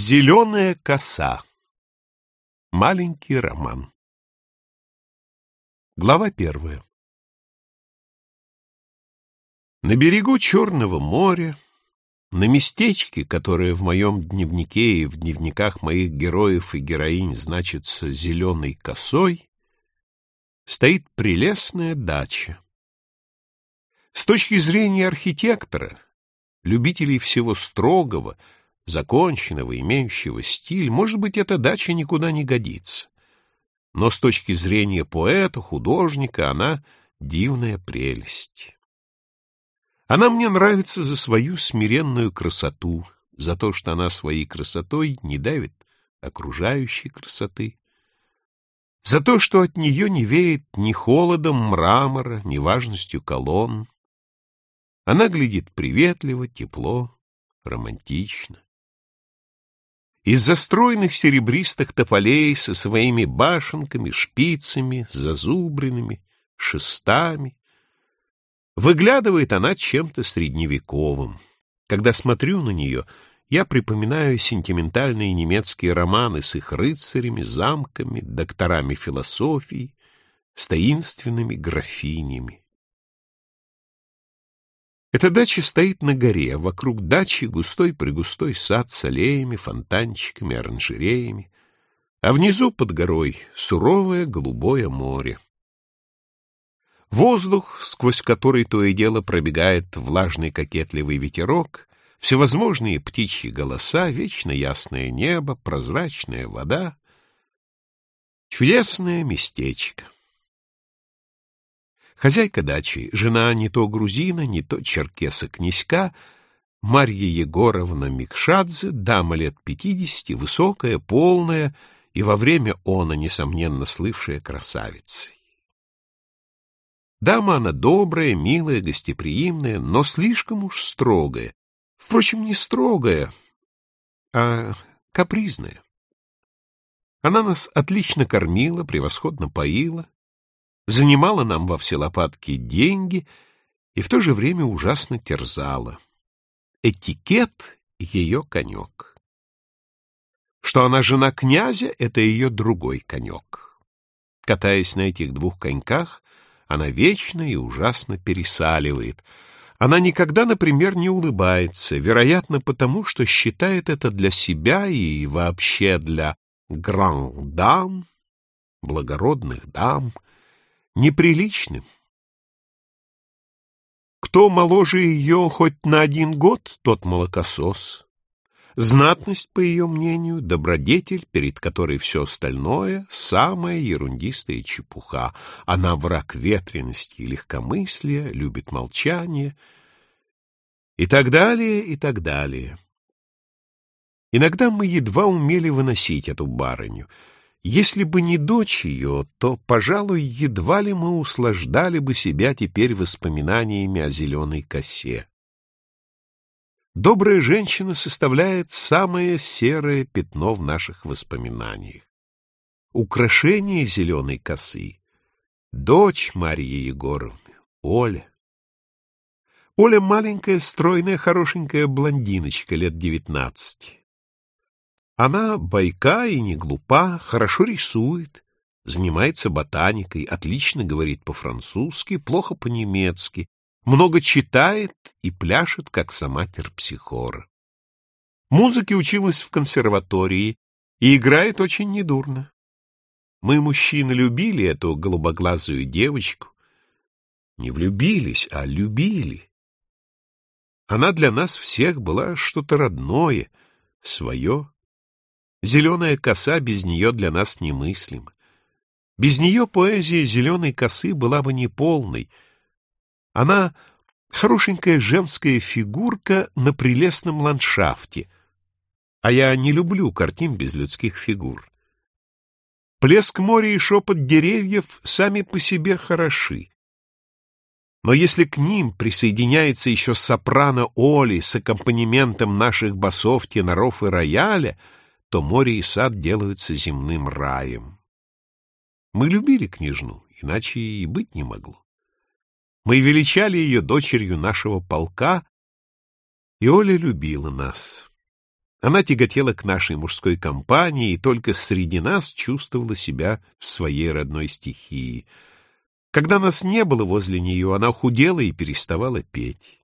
Зеленая коса. Маленький роман. Глава первая. На берегу Черного моря, на местечке, которое в моем дневнике и в дневниках моих героев и героинь значится зеленой косой, стоит прелестная дача. С точки зрения архитектора, любителей всего строгого, законченного, имеющего стиль, может быть, эта дача никуда не годится. Но с точки зрения поэта, художника, она дивная прелесть. Она мне нравится за свою смиренную красоту, за то, что она своей красотой не давит окружающей красоты, за то, что от нее не веет ни холодом мрамора, ни важностью колонн. Она глядит приветливо, тепло, романтично. Из-за стройных серебристых тополей со своими башенками, шпицами, зазубринами, шестами выглядывает она чем-то средневековым. Когда смотрю на нее, я припоминаю сентиментальные немецкие романы с их рыцарями, замками, докторами философии, с таинственными графинями. Эта дача стоит на горе, вокруг дачи густой-пригустой сад с аллеями, фонтанчиками, оранжереями, а внизу под горой суровое голубое море. Воздух, сквозь который то и дело пробегает влажный кокетливый ветерок, всевозможные птичьи голоса, вечно ясное небо, прозрачная вода. Чудесное местечко. Хозяйка дачи, жена не то грузина, не то черкеса-князька, Марья Егоровна Микшадзе, дама лет пятидесяти, высокая, полная и во время она, несомненно, слывшая красавицей. Дама она добрая, милая, гостеприимная, но слишком уж строгая. Впрочем, не строгая, а капризная. Она нас отлично кормила, превосходно поила, занимала нам во все лопатки деньги и в то же время ужасно терзала. Этикет — ее конек. Что она жена князя — это ее другой конек. Катаясь на этих двух коньках, она вечно и ужасно пересаливает. Она никогда, например, не улыбается, вероятно, потому что считает это для себя и вообще для гран-дам, благородных дам — неприличным. Кто моложе ее хоть на один год, тот молокосос. Знатность, по ее мнению, добродетель, перед которой все остальное — самая ерундистая чепуха. Она враг ветренности и легкомыслия, любит молчание и так далее, и так далее. Иногда мы едва умели выносить эту барыню — если бы не дочь ее, то, пожалуй, едва ли мы услаждали бы себя теперь воспоминаниями о зеленой косе. Добрая женщина составляет самое серое пятно в наших воспоминаниях. Украшение зеленой косы — дочь Марьи Егоровны, Оля. Оля маленькая, стройная, хорошенькая блондиночка лет девятнадцати. Она бойка и не глупа, хорошо рисует, занимается ботаникой, отлично говорит по-французски, плохо по-немецки, много читает и пляшет, как сама терпсихора. Музыке училась в консерватории и играет очень недурно. Мы, мужчины, любили эту голубоглазую девочку. Не влюбились, а любили. Она для нас всех была что-то родное, свое. Зеленая коса без нее для нас немыслима. Без нее поэзия зеленой косы была бы неполной. Она хорошенькая женская фигурка на прелестном ландшафте, а я не люблю картин без людских фигур. Плеск моря и шепот деревьев сами по себе хороши. Но если к ним присоединяется еще сопрано Оли с аккомпанементом наших басов, теноров и рояля — то море и сад делаются земным раем. Мы любили княжну, иначе и быть не могло. Мы величали ее дочерью нашего полка, и Оля любила нас. Она тяготела к нашей мужской компании и только среди нас чувствовала себя в своей родной стихии. Когда нас не было возле нее, она худела и переставала петь.